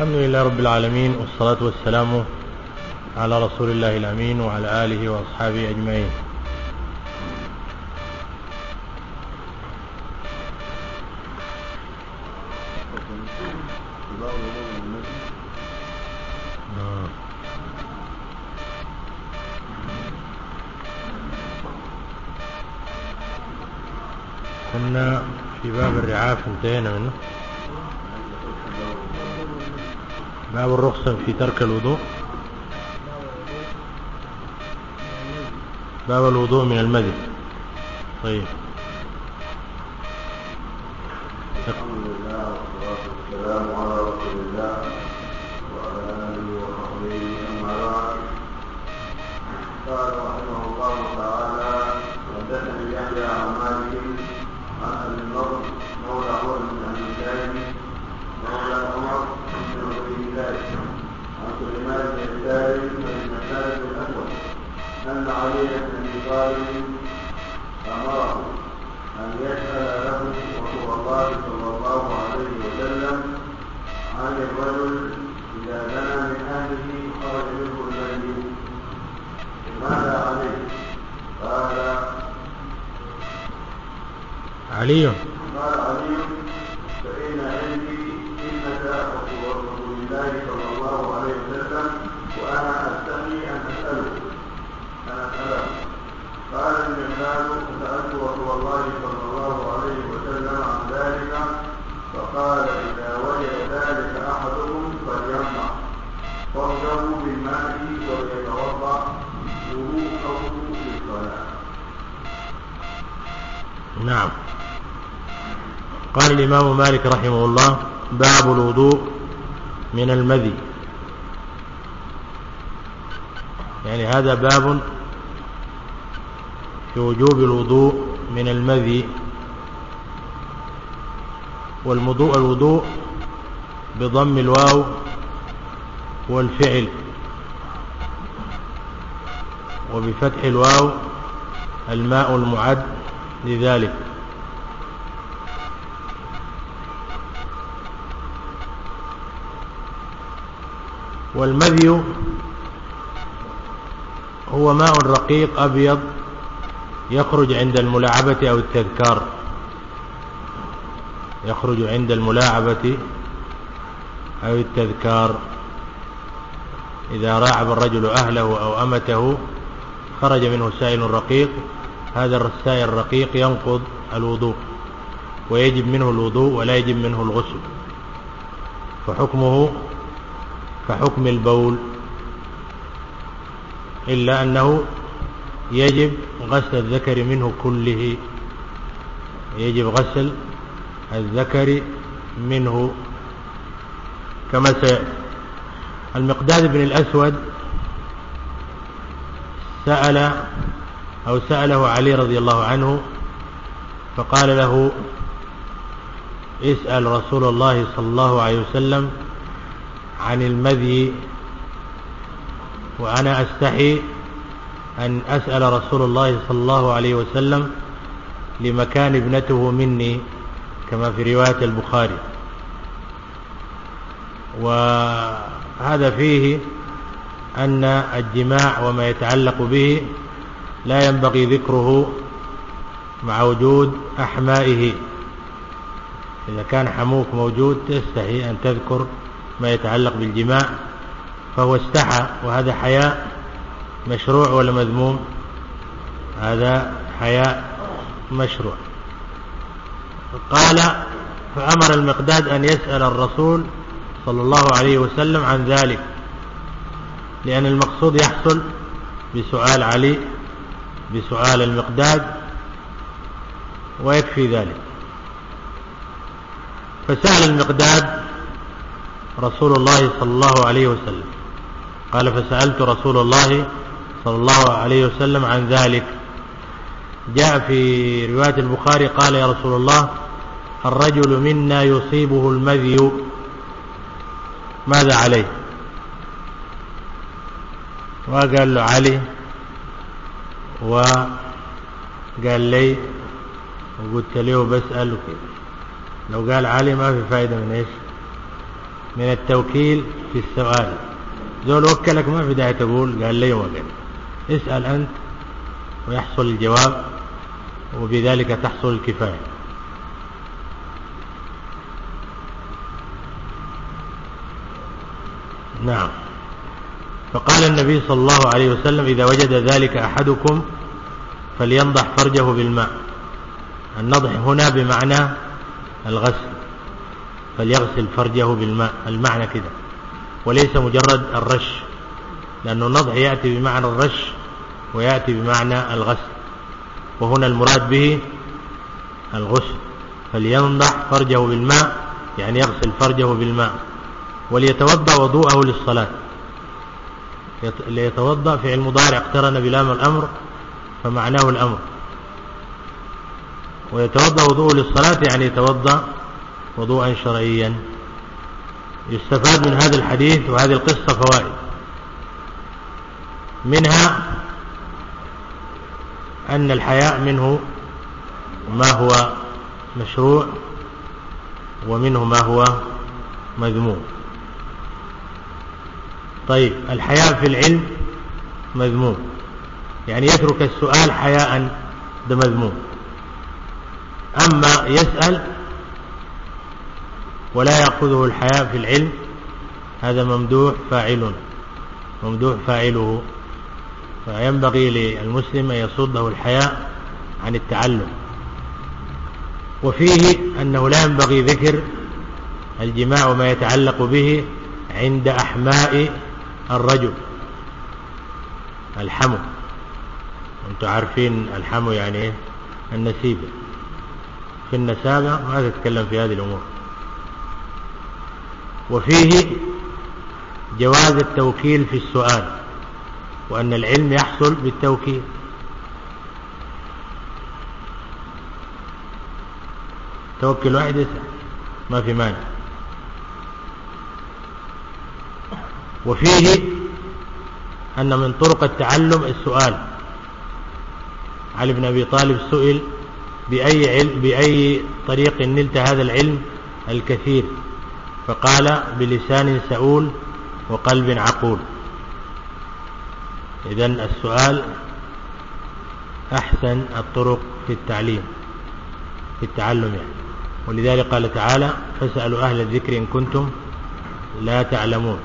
الحمد لله رب العالمين والصلاة والسلام على رسول الله الأمين وعلى آله وأصحابه أجمعين. كنا في باب الرعاف انتهينا منه. باب الرخصة في ترك الوضوء. باب الوضوء من المدي طيب. الحمد لله والصلاة والسلام على أمره أن يسأل له رسول الله صلى الله عليه وسلم عن الرجل إذا دنا من أهله خرج منه الميت ماذا عليه؟ قال علي قال الإمام مالك رحمه الله باب الوضوء من المذي. يعني هذا باب في وجوب الوضوء من المذي. والمضوء الوضوء بضم الواو والفعل وبفتح الواو الماء المعد لذلك. والمذي هو ماء رقيق أبيض يخرج عند الملاعبة أو التذكار. يخرج عند الملاعبة أو التذكار. إذا راعب الرجل أهله أو أمته خرج منه سائل رقيق هذا السائل الرقيق ينقض الوضوء ويجب منه الوضوء ولا يجب منه الغسل. فحكمه كحكم البول إلا أنه يجب غسل الذكر منه كله يجب غسل الذكر منه كما سيأتي المقداد بن الأسود سأل أو سأله علي رضي الله عنه فقال له اسأل رسول الله صلى الله عليه وسلم عن المذي وأنا أستحي أن أسأل رسول الله صلى الله عليه وسلم لمكان ابنته مني كما في رواية البخاري. وهذا فيه أن الجماع وما يتعلق به لا ينبغي ذكره مع وجود أحمائه. إذا كان حموك موجود تستحي أن تذكر ما يتعلق بالجماع فهو استحى وهذا حياء مشروع ولا مذموم؟ هذا حياء مشروع. قال فأمر المقداد أن يسأل الرسول صلى الله عليه وسلم عن ذلك لأن المقصود يحصل بسؤال علي بسؤال المقداد ويكفي ذلك. فسأل المقداد رسول الله صلى الله عليه وسلم۔ قال فسألت رسول الله صلى الله عليه وسلم عن ذلك۔ جاء في رواية البخاري قال يا رسول الله الرجل منا يصيبه المذي ماذا عليه؟ وقال له علي. وقال لي وقلت له بسأله لو قال علي ما في فائدة من إيش؟ من التوكيل في السؤال. زول وكلك ما في داعي تقول قال لي وقال اسأل أنت ويحصل الجواب وبذلك تحصل الكفاية. نعم. فقال النبي صلى الله عليه وسلم إذا وجد ذلك أحدكم فلينضح فرجه بالماء. النضح هنا بمعنى الغسل. فليغسل فرجه بالماء. المعنى كده. وليس مجرد الرش لأن النضح يأتي بمعنى الرش ويأتي بمعنى الغسل. وهنا المراد به الغسل. فلينضح فرجه بالماء يعني يغسل فرجه بالماء. وليتوضأ وضوءه للصلاة. ليتوضأ علم ضارع اقترن بلام الأمر فمعناه الأمر. ويتوضأ وضوءه للصلاة يعني يتوضأ وضوءا شرعيا. يستفاد من هذا الحديث وهذه القصة فوائد. منها أن الحياء منه ما هو مشروع ومنه ما هو مذموم. طيب الحياء في العلم مذموم. يعني يترك السؤال حياء بمذموم. أما يسأل ولا يأخذه الحياء في العلم. هذا ممدوح فاعل. ممدوح فاعله. فينبغي للمسلم أن يصده الحياء عن التعلم. وفيه أنه لا ينبغي ذكر الجماع وما يتعلق به عند أحماء الرجل. الحمو. أنتم عارفين الحمو يعني إيه؟ النسيب. النسيبة في النسابة وهذا تتكلم في هذه الأمور. وفيه جواز التوكيل في السؤال وأن العلم يحصل بالتوكيل. توكل واحد يسأل ما في مانع. وفيه أن من طرق التعلم السؤال. علي بن أبي طالب سئل بأي, علم بأي طريق نلت هذا العلم الكثير. فقال بلسان سؤول وقلب عقول. إذا السؤال أحسن الطرق في التعليم في التعلم يعني. ولذلك قال تعالى فاسألوا أهل الذكر إن كنتم لا تعلمون.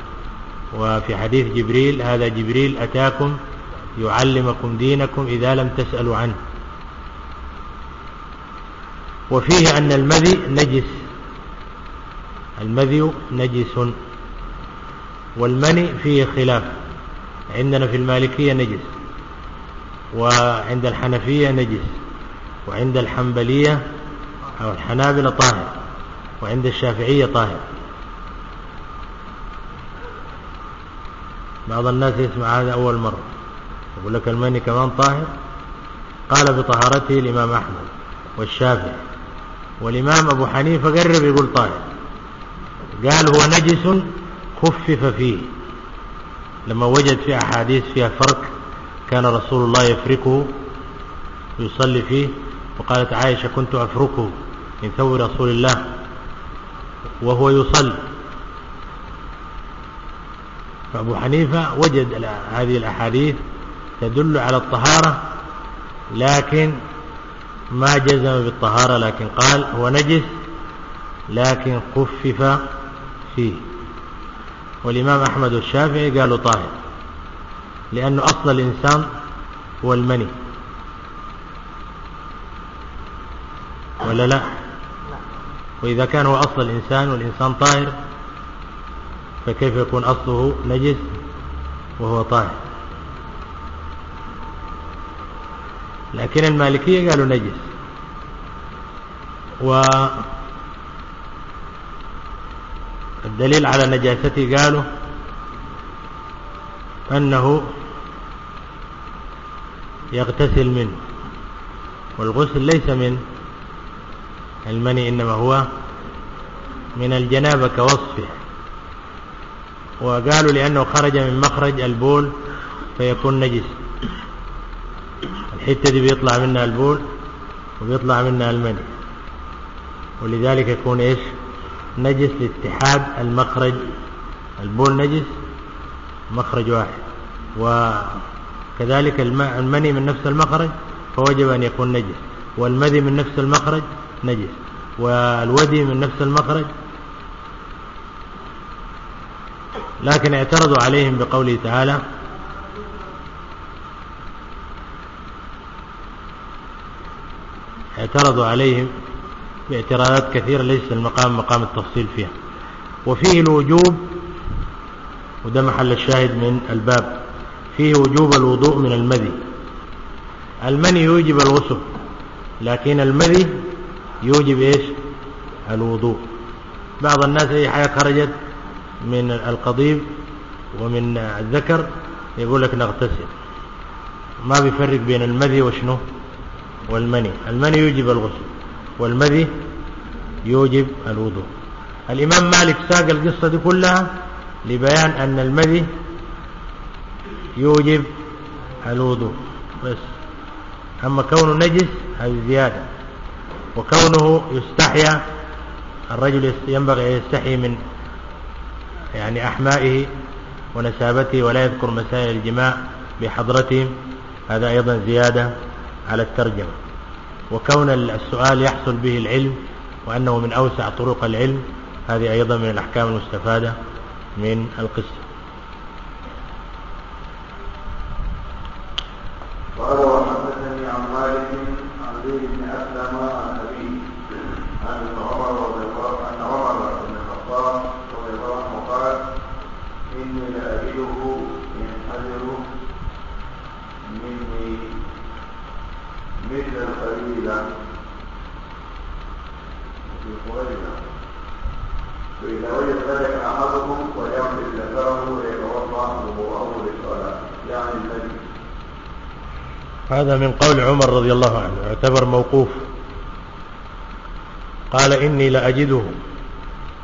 وفي حديث جبريل هذا جبريل أتاكم يعلمكم دينكم إذا لم تسألوا عنه. وفيه أن المذي نجس. المذي نجس والمني فيه خلاف. عندنا في المالكية نجس وعند الحنفية نجس وعند الحنبلية أو الحنابلة طاهر وعند الشافعية طاهر. بعض الناس يسمع هذا أول مرة يقول لك المني كمان طاهر؟ قال بطهارته الإمام أحمد والشافعي والإمام أبو حنيفة قرب يقول طاهر. قال هو نجس خفف فيه. لما وجد في أحاديث فيها فرق كان رسول الله يفركه يصلي فيه وقالت عائشة كنت أفركه من ثوب رسول الله وهو يصلي. فأبو حنيفة وجد هذه الأحاديث تدل على الطهارة لكن ما جزم بالطهارة لكن قال هو نجس لكن خفف فيه. والإمام أحمد الشافعي قالوا طاهر لأنه أصل الإنسان هو المني. ولا لا؟ وإذا كان هو أصل الإنسان والإنسان طاهر فكيف يكون أصله نجس وهو طاهر؟ لكن المالكية قالوا نجس. و الدليل على نجاسته قالوا أنه يغتسل منه والغسل ليس من المني إنما هو من الجنابة كوصفه. وقالوا لأنه خرج من مخرج البول فيكون نجس. الحتة دي بيطلع منها البول وبيطلع منها المني. ولذلك يكون إيش؟ نجس لاتحاد المخرج البول نجس مخرج واحد. وكذلك المني من نفس المخرج فوجب أن يكون نجس. والمذي من نفس المخرج نجس. والودي من نفس المخرج لكن اعترضوا عليهم بقوله تعالى اعترضوا عليهم باعتراضات كثيرة ليس المقام مقام التفصيل فيها وفيه الوجوب وده محل الشاهد من الباب۔ فيه وجوب الوضوء من المذي المني يوجب الغسل لكن المذي يوجب إيش؟ الوضوء۔ بعض الناس اي حاجة خرجت من القضيب ومن الذكر يقول لك نغتسل. ما بيفرق بين المذي وشنو؟ والمني المني يوجب الغسل۔ والمذي يوجب الوضوء. الإمام مالك ساق القصة دي كلها لبيان أن المذي يوجب الوضوء. بس. أما كونه نجس هذه زيادة. وكونه يستحيا الرجل ينبغي أن يستحي من يعني أحمائه ونسابته ولا يذكر مسائل الجماع بحضرتهم. هذا أيضا زيادة على الترجمة. وكون السؤال يحصل به العلم وأنه من أوسع طرق العلم هذه أيضا من الأحكام المستفادة من القصة. وجد ذكره يعني النبي هذا من قول عمر رضي الله عنه يعتبر موقوف. قال إني لأجده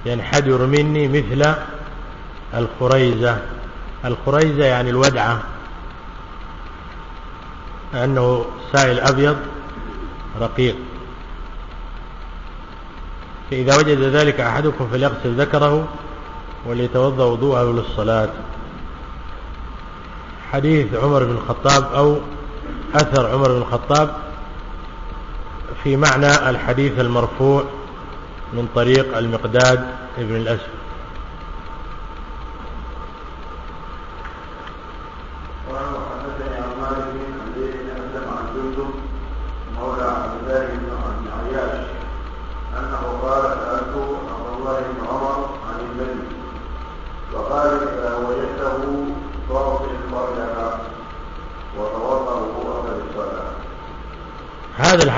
ينحدر مني مثل الخريزة. الخريزة يعني الودعة. أنه سائل أبيض رقيق. فإذا وجد ذلك أحدكم فليغسل ذكره وليتوضأ وضوءه للصلاة. حديث عمر بن الخطاب أو أثر عمر بن الخطاب في معنى الحديث المرفوع من طريق المقداد ابن الأسفل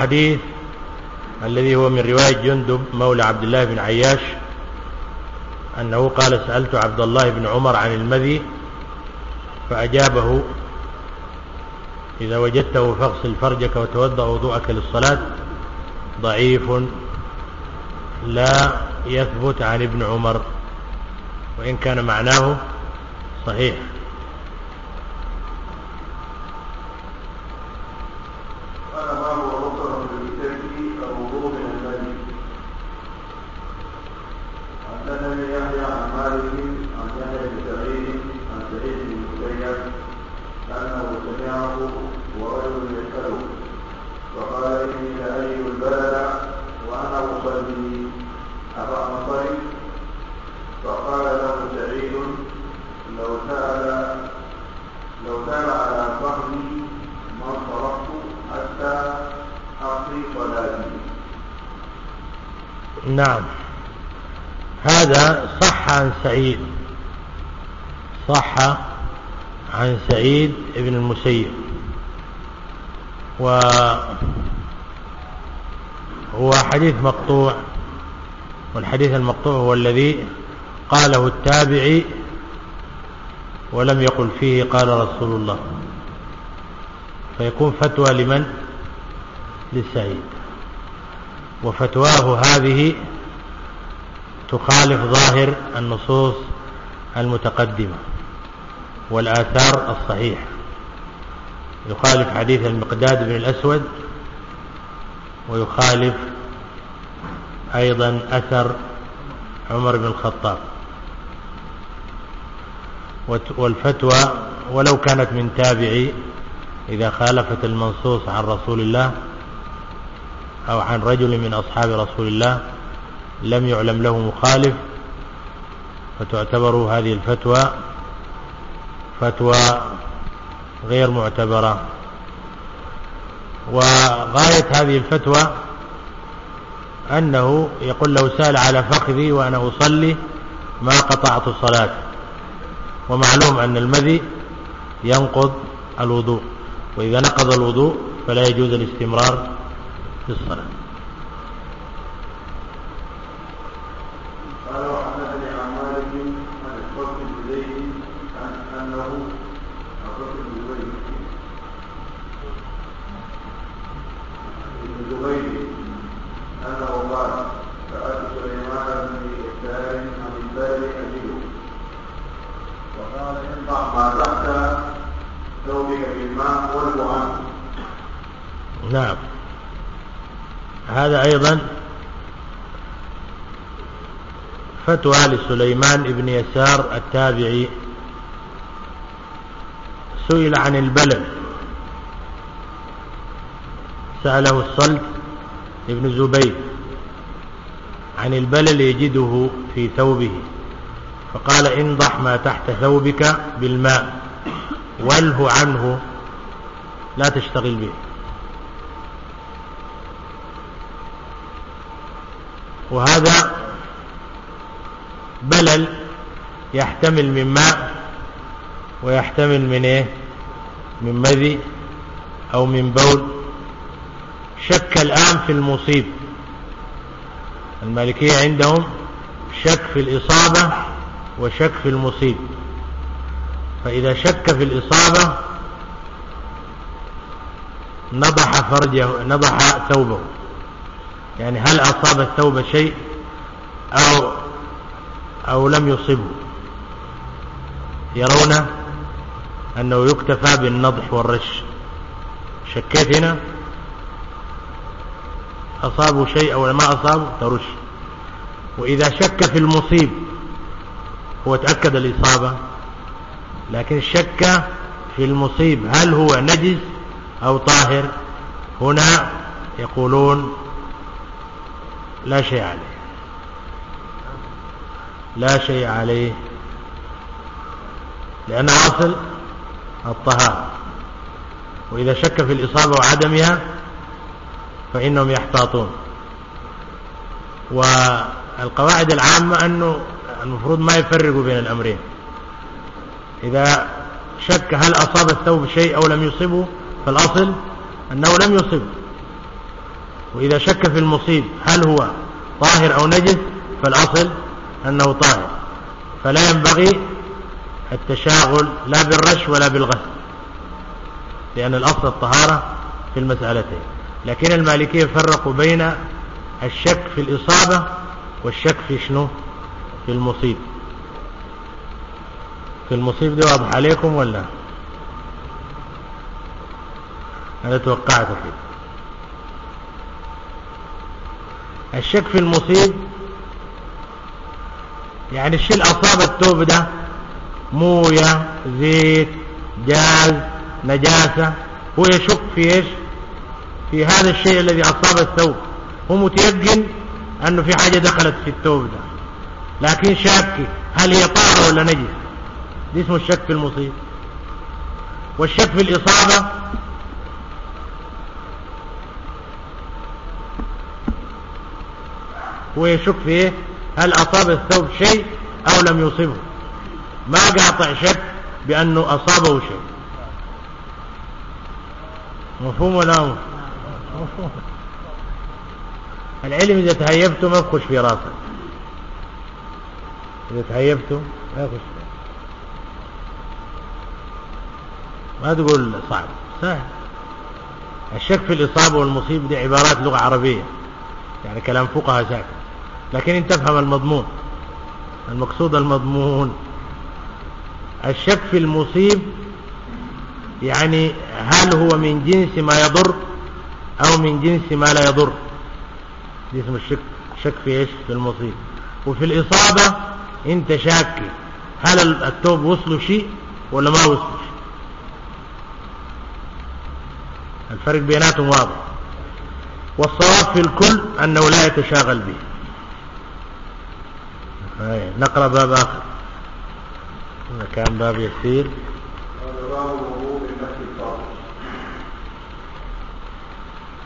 الحديث الذي هو من رواية جندب مولى عبد الله بن عياش أنه قال سألت عبد الله بن عمر عن المذي فأجابه إذا وجدته فاغسل فرجك وتوضأ وضوءك للصلاة ضعيف لا يثبت عن ابن عمر وإن كان معناه صحيح سعيد بن المسيب. وهو حديث مقطوع والحديث المقطوع هو الذي قاله التابعي ولم يقل فيه قال رسول الله. فيكون فتوى لمن؟ للسعيد. وفتواه هذه تخالف ظاهر النصوص المتقدمة. والآثار الصحيح. يخالف حديث المقداد بن الأسود ويخالف أيضا أثر عمر بن الخطاب. والفتوى ولو كانت من تابعي إذا خالفت المنصوص عن رسول الله أو عن رجل من أصحاب رسول الله لم يعلم له مخالف فتعتبر هذه الفتوى فتوى غير معتبرة. وغاية هذه الفتوى أنه يقول لو سأل على فخذي وأنا أصلي ما قطعت الصلاة. ومعلوم أن المذي ينقض الوضوء. وإذا نقض الوضوء فلا يجوز الاستمرار في الصلاة. فتوى لسليمان ابن يسار التابعي. سئل عن البلل سأله الصلت ابن زبيد عن البلل يجده في ثوبه. فقال انضح ما تحت ثوبك بالماء واله عنه لا تشتغل به. وهذا يحتمل من ماء ويحتمل من إيه؟ من مذي أو من بول. شك الآن في المصيب. المالكية عندهم شك في الإصابة وشك في المصيب. فإذا شك في الإصابة نضح فرجه نضح ثوبه. يعني هل أصاب الثوب شيء أو أو لم يصبه. يرون أنه يكتفى بالنضح والرش. شكيت هنا؟ أصابوا شيء أو ما أصابوا؟ ترش. وإذا شك في المصيب هو تأكد الإصابة. لكن شك في المصيب هل هو نجس أو طاهر؟ هنا يقولون لا شيء عليه. لا شيء عليه. لأن اصل الطهارة. وإذا شك في الإصابة وعدمها فإنهم يحتاطون. والقواعد العامة أنه المفروض ما يفرقوا بين الأمرين. إذا شك هل أصاب الثوب شيء أو لم يصبه فالأصل أنه لم يصب. وإذا شك في المصيب هل هو طاهر أو نجس فالأصل أنه طاهر. فلا ينبغي التشاغل لا بالرش ولا بالغسل لأن الأصل الطهارة في المسألتين. لكن المالكية فرقوا بين الشك في الإصابة والشك في شنو؟ في المصيب. في المصيب دي واضح عليكم ولا؟ أنا توقعت فيه. الشك في المصيب يعني الشيء الأصاب التوب ده موية زيت جاز نجاسة هو يشك في إيش في هذا الشيء الذي أصاب الثوب۔ هو متيقن أنه في حاجة دخلت في الثوب ده لكن شاك هل هي طاهرة ولا نجس؟ دي اسمه الشك في المصيب والشك في الإصابة۔ هو يشك في هل أصاب الثوب شيء أو لم يصبه ما قاطع شك بأنه أصابه شيء مفهوم ولا مفهوم؟ العلم إذا تهيبته ما بخش في راسك. إذا تهيبته ما بخش ما تقول صعب. سهل الشك في الإصابة والمصيب دي عبارات لغة عربية. يعني كلام فقهاء ساكن لكن انت تفهم المضمون. المقصود المضمون. الشك في المصيب يعني هل هو من جنس ما يضر أو من جنس ما لا يضر؟ دي اسم الشك شك في إيش؟ في المصيب. وفي الإصابة انت شاك هل التوب وصله شيء ولا ما وصله شيء؟ الفرق بيناتهم واضح. والصواب في الكل أنه لا يتشاغل به. نقرأ باب آخر. كان باب يكفيل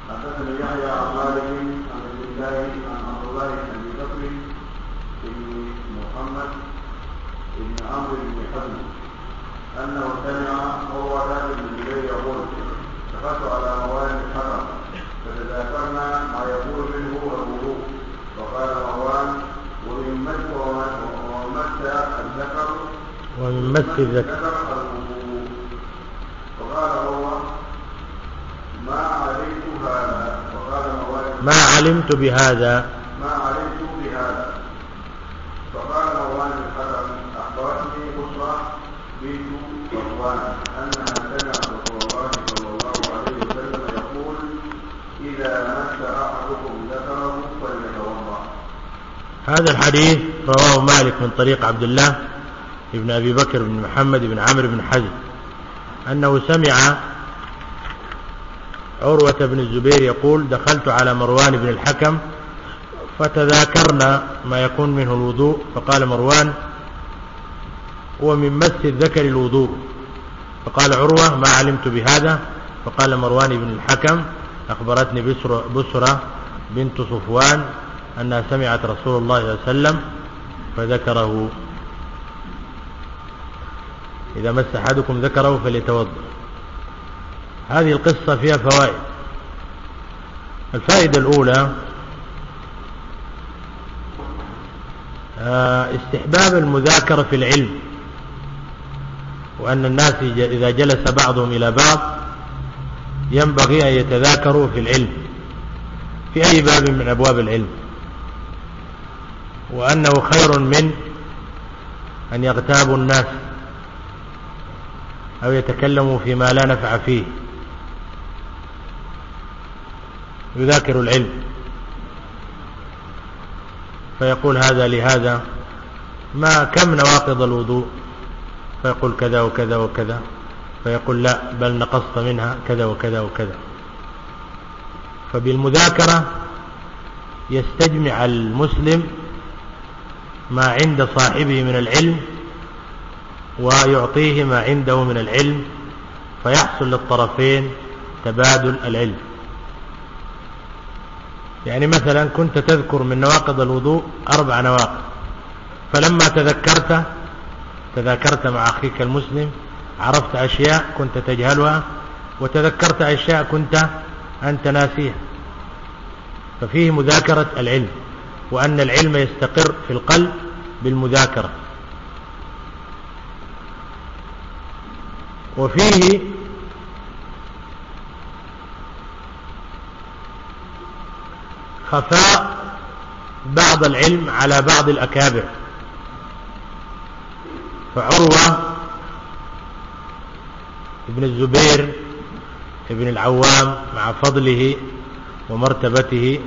حدثني يحيى عن مالك عن عبد الله عن عبد الله بن أبي بكر بن محمد بن عمرو بن حزم أنه سمع وهو ذاهب بن جبير يقول دخلت على موال الحرم فتذاكرنا ما يقول منه ابوه فقال مروان ومن مت ومت الذكر ومن مس الذكر. ما علمت بهذا. ما علمت بهذا فقال مروان الحرم أحضرتني بصرة بنت مروان أنها سمعت رسول الله صلى الله عليه وسلم يقول إذا مس أحدكم ذكره فليتوضأ هذا الحديث رواه مالك من طريق عبد الله. ابن أبي بكر بن محمد بن عمرو بن حزم أنه سمع عروة بن الزبير يقول دخلت على مروان بن الحكم فتذاكرنا ما يكون منه الوضوء فقال مروان هو من مس الذكر الوضوء. فقال عروة ما علمت بهذا. فقال مروان بن الحكم أخبرتني بسرة, بسرة بنت صفوان أنها سمعت رسول الله صلى الله عليه وسلم فذكره. إذا مس أحدكم ذكره فليتوضأ. هذه القصة فيها فوائد. الفائدة الأولى آه، استحباب المذاكرة في العلم وأن الناس إذا جلس بعضهم إلى بعض ينبغي أن يتذاكروا في العلم في أي باب من أبواب العلم. وأنه خير من أن يغتابوا الناس. أو يتكلموا فيما لا نفع فيه. يذاكر العلم. فيقول هذا لهذا. ما كم نواقض الوضوء؟ فيقول كذا وكذا وكذا. فيقول لا بل نقصت منها كذا وكذا وكذا. فبالمذاكرة يستجمع المسلم ما عند صاحبه من العلم ويعطيه ما عنده من العلم فيحصل للطرفين تبادل العلم. يعني مثلا كنت تذكر من نواقض الوضوء أربع نواقض. فلما تذكرت تذاكرت مع أخيك المسلم عرفت أشياء كنت تجهلها وتذكرت أشياء كنت أنت ناسيها. ففيه مذاكرة العلم وأن العلم يستقر في القلب بالمذاكرة. وفيه خفاء بعض العلم على بعض الأكابر. فعروة ابن الزبير ابن العوام مع فضله ومرتبته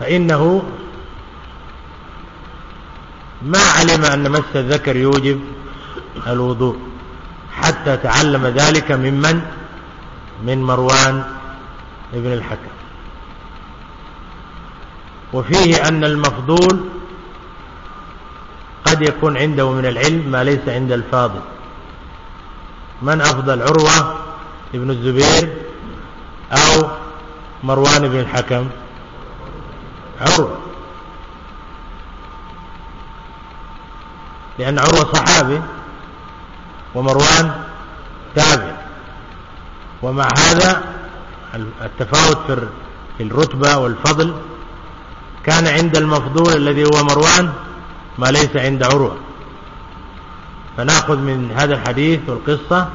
فإنه ما علم أن مس الذكر يوجب الوضوء. حتى تعلم ذلك ممن؟ من مروان ابن الحكم. وفيه أن المفضول قد يكون عنده من العلم ما ليس عند الفاضل. من أفضل عروة؟ ابن الزبير أو مروان بن الحكم؟ عروة. لأن عروة صحابي. ومروان تابع. ومع هذا التفاوت في الرتبة والفضل كان عند المفضول الذي هو مروان ما ليس عند عروة. فنأخذ من هذا الحديث والقصة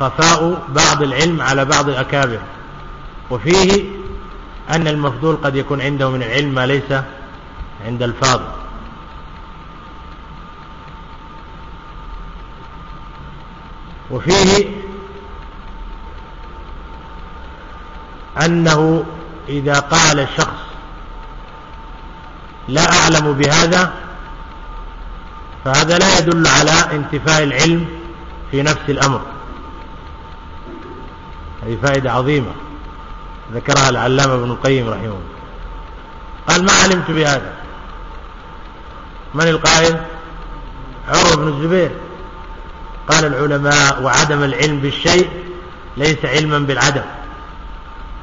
خفاء بعض العلم على بعض الأكابر. وفيه أن المفضول قد يكون عنده من العلم ما ليس عند الفاضل. وفيه أنه إذا قال الشخص لا أعلم بهذا فهذا لا يدل على انتفاء العلم في نفس الأمر. هذه فائدة عظيمة ذكرها العلامة ابن القيم رحمه الله. قال ما علمت بهذا. من القائل؟ عروة بن الزبير. قال العلماء وعدم العلم بالشيء ليس علما بالعدم.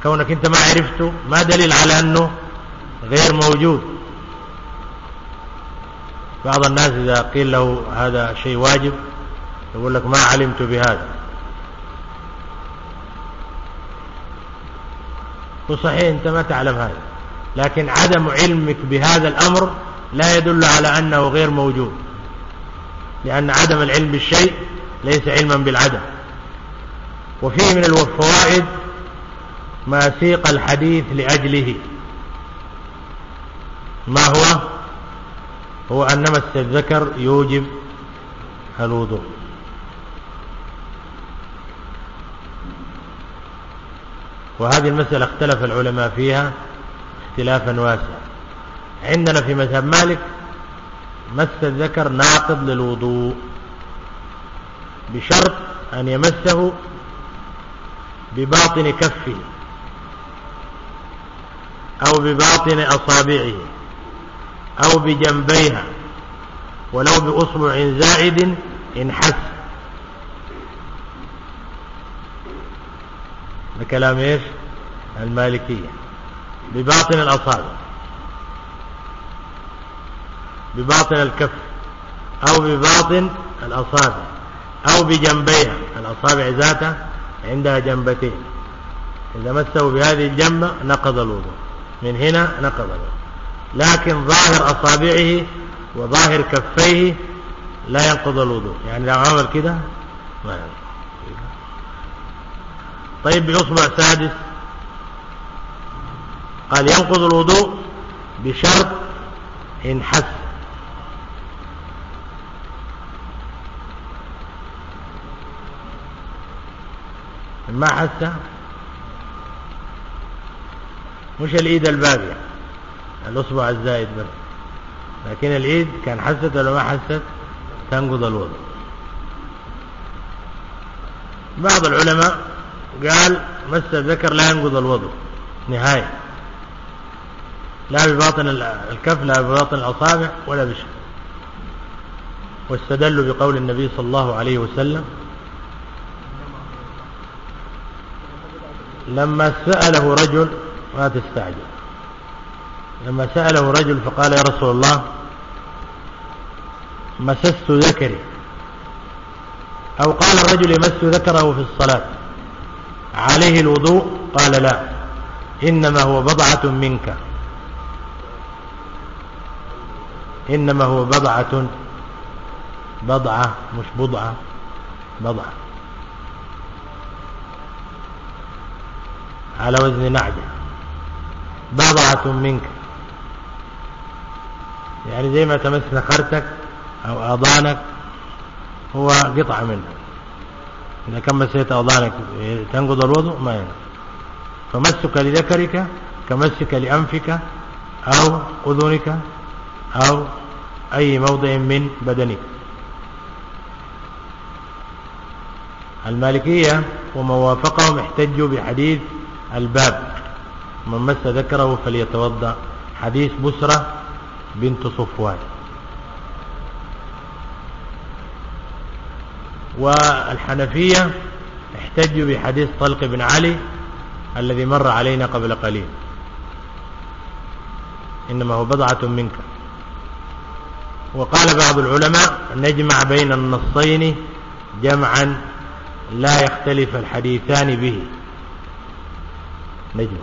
كونك انت ما عرفته ما دليل على انه غير موجود. بعض الناس إذا قيل له هذا شيء واجب يقول لك ما علمت بهذا. وصحيح أنت ما تعلم هذا. لكن عدم علمك بهذا الأمر لا يدل على أنه غير موجود. لأن عدم العلم بالشيء ليس علما بالعدم. وفيه من الفوائد ما سيق الحديث لأجله. ما هو؟ هو أن مس الذكر يوجب الوضوء. وهذه المسألة اختلف العلماء فيها اختلافا واسعا. عندنا في مذهب مالك مس الذكر ناقض للوضوء. بشرط أن يمسه بباطن كفه أو بباطن أصابعه أو بجنبيها ولو بأصبع زائد انحس ده كلام إيش؟ المالكية. بباطن الأصابع. بباطن الكف أو بباطن الأصابع أو بجنبيها الأصابع ذاتها عندها جنبتين. إذا مسه بهذه الجنبة نقض الوضوء. من هنا نقض الوضوء. لكن ظاهر أصابعه وظاهر كفيه لا ينقض الوضوء. يعني لو عمل كده ما يعمل طيب بأصبع سادس قال ينقض الوضوء بشرط إن حس. ما حسها مش الإيد الباقية الأصبع الزائد بس. لكن الإيد كان حست ولا ما حست تنقض الوضوء بعض العلماء قال مس الذكر لا ينقض الوضوء نهاية. لا بباطن الكف لا بباطن الأصابع ولا بشيء. واستدلوا بقول النبي صلى الله عليه وسلم لما سأله رجل ما تستعجل. لما سأله رجل فقال يا رسول الله مسست ذكري. أو قال الرجل يمس ذكره في الصلاة. عليه الوضوء؟ قال لا. إنما هو بضعة منك. إنما هو بضعة بضعة مش بضعة بضعة. على وزن معدة بضعة منك. يعني زي ما تمس نخرتك أو أضانك هو قطعة منه إذا كان مسيت أضانك تنقض الوضوء ما ينقض. فمسك لذكرك كمسك لأنفك أو أذنك أو أي موضع من بدنك. المالكية وموافقهم احتجوا بحديث الباب. من مس ذكره فليتوضأ. حديث بسرة بنت صفوان. والحنفية احتجوا بحديث طلق بن علي الذي مر علينا قبل قليل. إنما هو بضعة منك. وقال بعض العلماء نجمع بين النصين جمعا لا يختلف الحديثان به. 没底。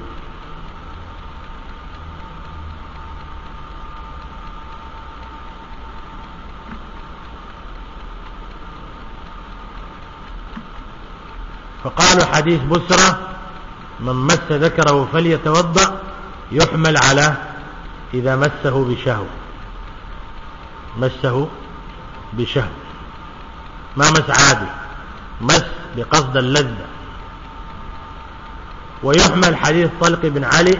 فقالوا حديث بسرة من مس ذكره فليتوضأ يحمل على إذا مسه بشهو. مسه بشهو. ما مس عادي؟ مس بقصد اللذة. ويحمل حديث طلق بن علي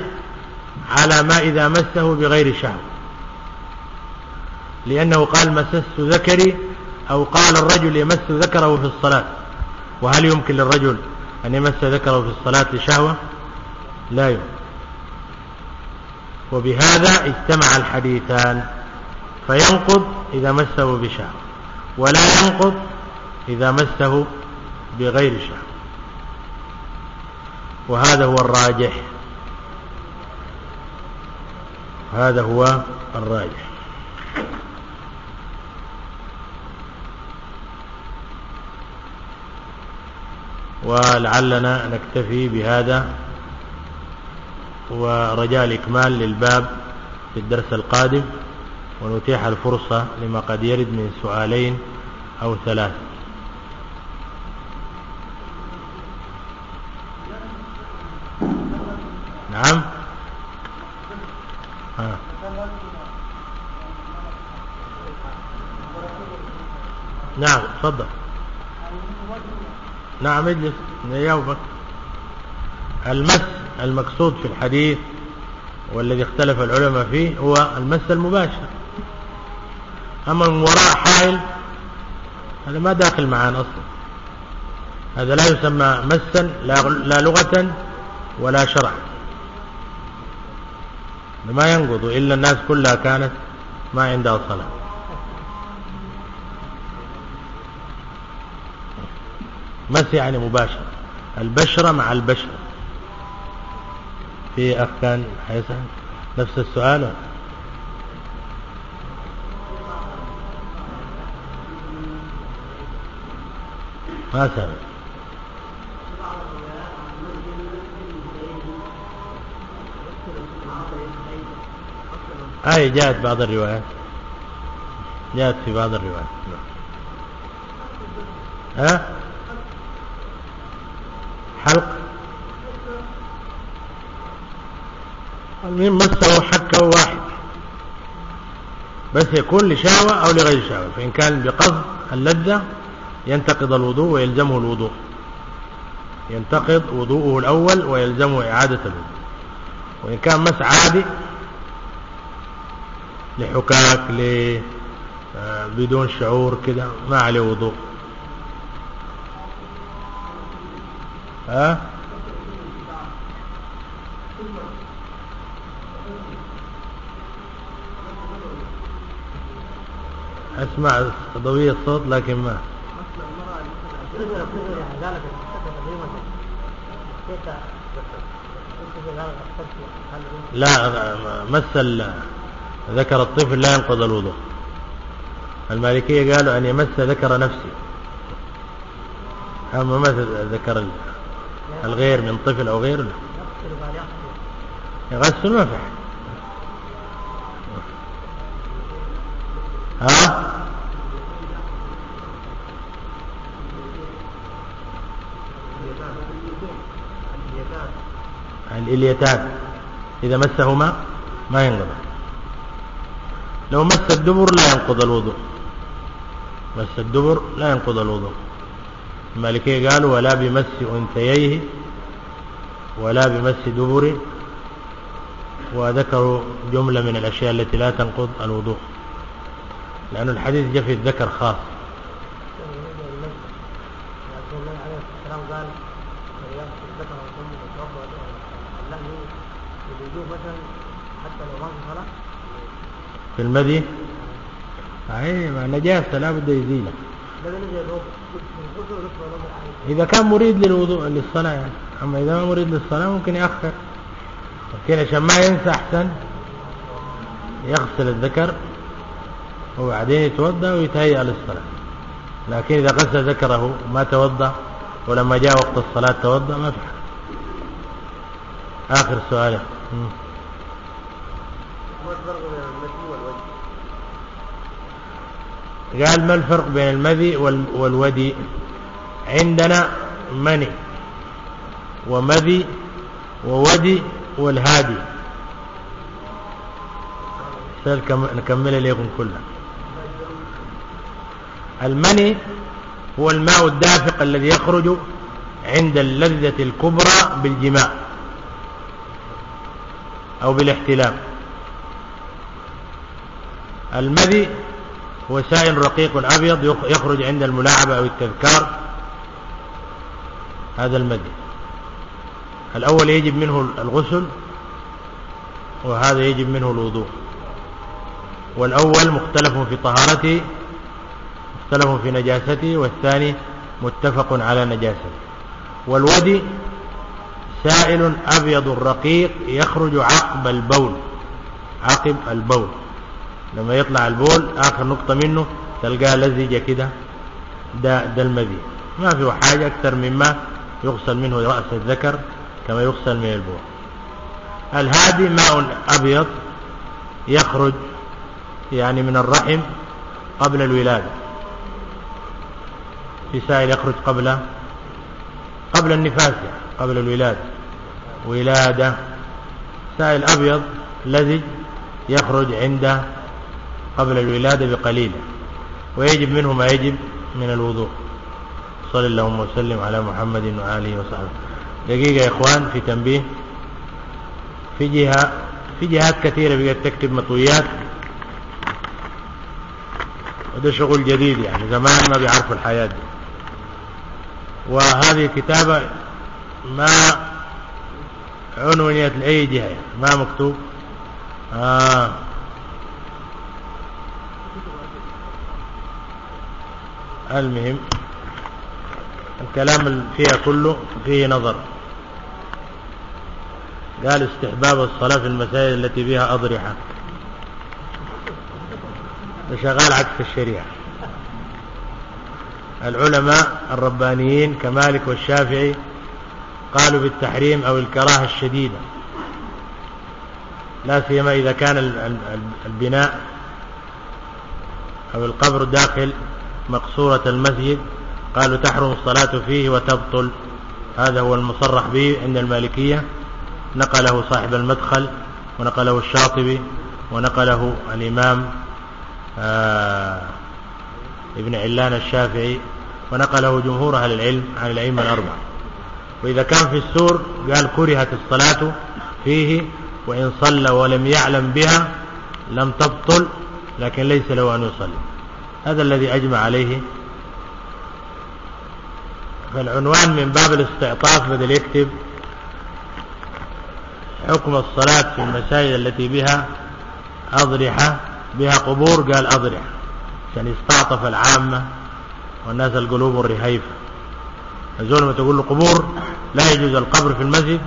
على ما إذا مسه بغير شهوة لأنه قال مسست ذكري أو قال الرجل يمس ذكره في الصلاة. وهل يمكن للرجل أن يمس ذكره في الصلاة لشهوة؟ لا يمكن. وبهذا اجتمع الحديثان. فينقض إذا مسه بشهوة ولا ينقض إذا مسه بغير شهوة وهذا هو الراجح. هذا هو الراجح. ولعلنا نكتفي بهذا ورجاء الإكمال للباب في الدرس القادم ونتيح الفرصة لما قد يرد من سؤالين أو ثلاث. نعم. ها. نعم تفضل. نعم اجلس. نجاوبك المس المقصود في الحديث والذي اختلف العلماء فيه هو المس المباشر. أما من وراء حائل هذا ما داخل معانا أصلا. هذا لا يسمى مسا لا لغة ولا شرعا. ما ينقض إلا الناس كلها كانت ما عندها صلاة. مس يعني مباشرة البشرة مع البشرة. في أخ كان حيسأل نفس السؤال. ما سألت آه، هاي جاءت بعض الروايات. جاءت في بعض الروايات. ها؟ حلق. المهم مسه حكه واحد. بس يكون لشهوة أو لغير شهوة. فإن كان بقصد اللذة ينتقض الوضوء ويلزمه الوضوء. ينتقض وضوءه الأول ويلزمه إعادة الوضوء. وإن كان مس عادي لحكاك ل آه، بدون شعور كده ما عليه وضوء. ها؟ أسمع ضوية الصوت لكن ما. لا مثل ذكر الطفل لا ينقض الوضوء. المالكية قالوا أن يمس ذكر نفسي أما ما ذكر الغير من طفل أو غيره يغسل ما في ها؟ الإليتان إذا مسهما ما ينقضه لو مس الدبر لا ينقض الوضوء. مس الدبر لا ينقض الوضوء. المالكية قال ولا بمس أنثييه ولا بمس دبره. وذكروا جملة من الأشياء التي لا تنقض الوضوء. لأن الحديث جاء في الذكر خاص. في المذي أيوة نجاسة لابد يزيلها إذا كان مريد للوضوء للصلاة يعني. أما إذا ما مريد للصلاة ممكن يأخر. لكن عشان ما ينسى أحسن يغسل الذكر وبعدين يتوضأ ويتهيأ للصلاة. لكن إذا غسل ذكره ما توضأ ولما جاء وقت الصلاة توضأ ما في آخر سؤال. قال ما الفرق بين المذي والودي؟ عندنا مني ومذي وودي والهادي. نكمل إليكم كلها المني هو الماء الدافق الذي يخرج عند اللذة الكبرى بالجماع أو بالاحتلام. المذي هو سائل رقيق أبيض يخرج عند الملاعبة أو التذكار. هذا المد. الأول يجب منه الغسل وهذا يجب منه الوضوء. والأول مختلف في طهارته مختلف في نجاسته والثاني متفق على نجاسته. والودي سائل أبيض رقيق يخرج عقب البول عقب البول. لما يطلع البول آخر نقطة منه تلقاه لزجة كده. ده, ده المذي. ما فيه حاجة أكثر مما يغسل منه رأس الذكر كما يغسل من البول. الهادي ماء أبيض يخرج يعني من الرحم قبل الولادة. في سائل يخرج قبل قبل النفاس قبل الولادة. ولادة. سائل أبيض لزج يخرج عند قبل الولادة بقليل. ويجب منه ما يجب من الوضوء. صلى الله وسلم على محمد وآله وصحبه. دقيقة يا إخوان في تنبيه. في جهة في جهات كثيرة بقت تكتب مطويات. وده شغل جديد يعني زمان ما بيعرفوا الحياة دي. وهذه الكتابة ما عنونيت لأي جهة ما مكتوب. آه. المهم الكلام اللي فيها كله فيه نظر. قال استحباب الصلاة في المسائل التي فيها أضرحة. شغال عكس الشريعة. العلماء الربانيين كمالك والشافعي قالوا بالتحريم أو الكراهة الشديدة. لا سيما إذا كان البناء أو القبر داخل مقصورة المسجد قالوا تحرم الصلاة فيه وتبطل. هذا هو المصرح به عند المالكية. نقله صاحب المدخل ونقله الشاطبي ونقله الإمام آه، ابن علان الشافعي ونقله جمهور أهل العلم عن الأئمة الأربعة. وإذا كان في السور قال كرهت الصلاة فيه وإن صلى ولم يعلم بها لم تبطل لكن ليس له أن يصلي. هذا الذي أجمع عليه. فالعنوان من باب الاستعطاف بدل يكتب حكم الصلاة في المساجد التي بها أضرحة بها قبور قال أضرحة عشان يستعطف العامة والناس القلوب الرهيفة الزول ما تقول له قبور لا يجوز القبر في المسجد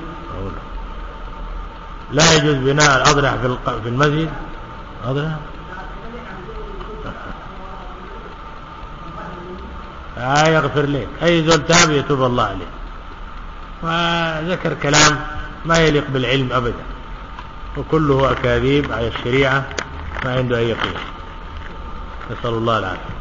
لا يجوز بناء الأضرحة في المسجد. أضرحة يغفر لي. أي ذل تاب يتوب الله عليه. وذكر كلام ما يليق بالعلم أبدا. وكله أكاذيب على الشريعة ما عنده أي قيمة نسأل الله العافية.